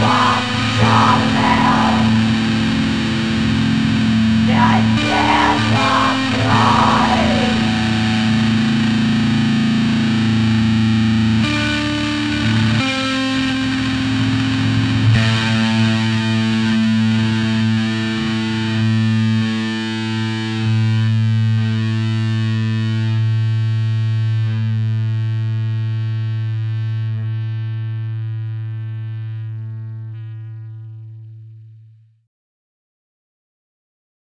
What the hell? Yeah.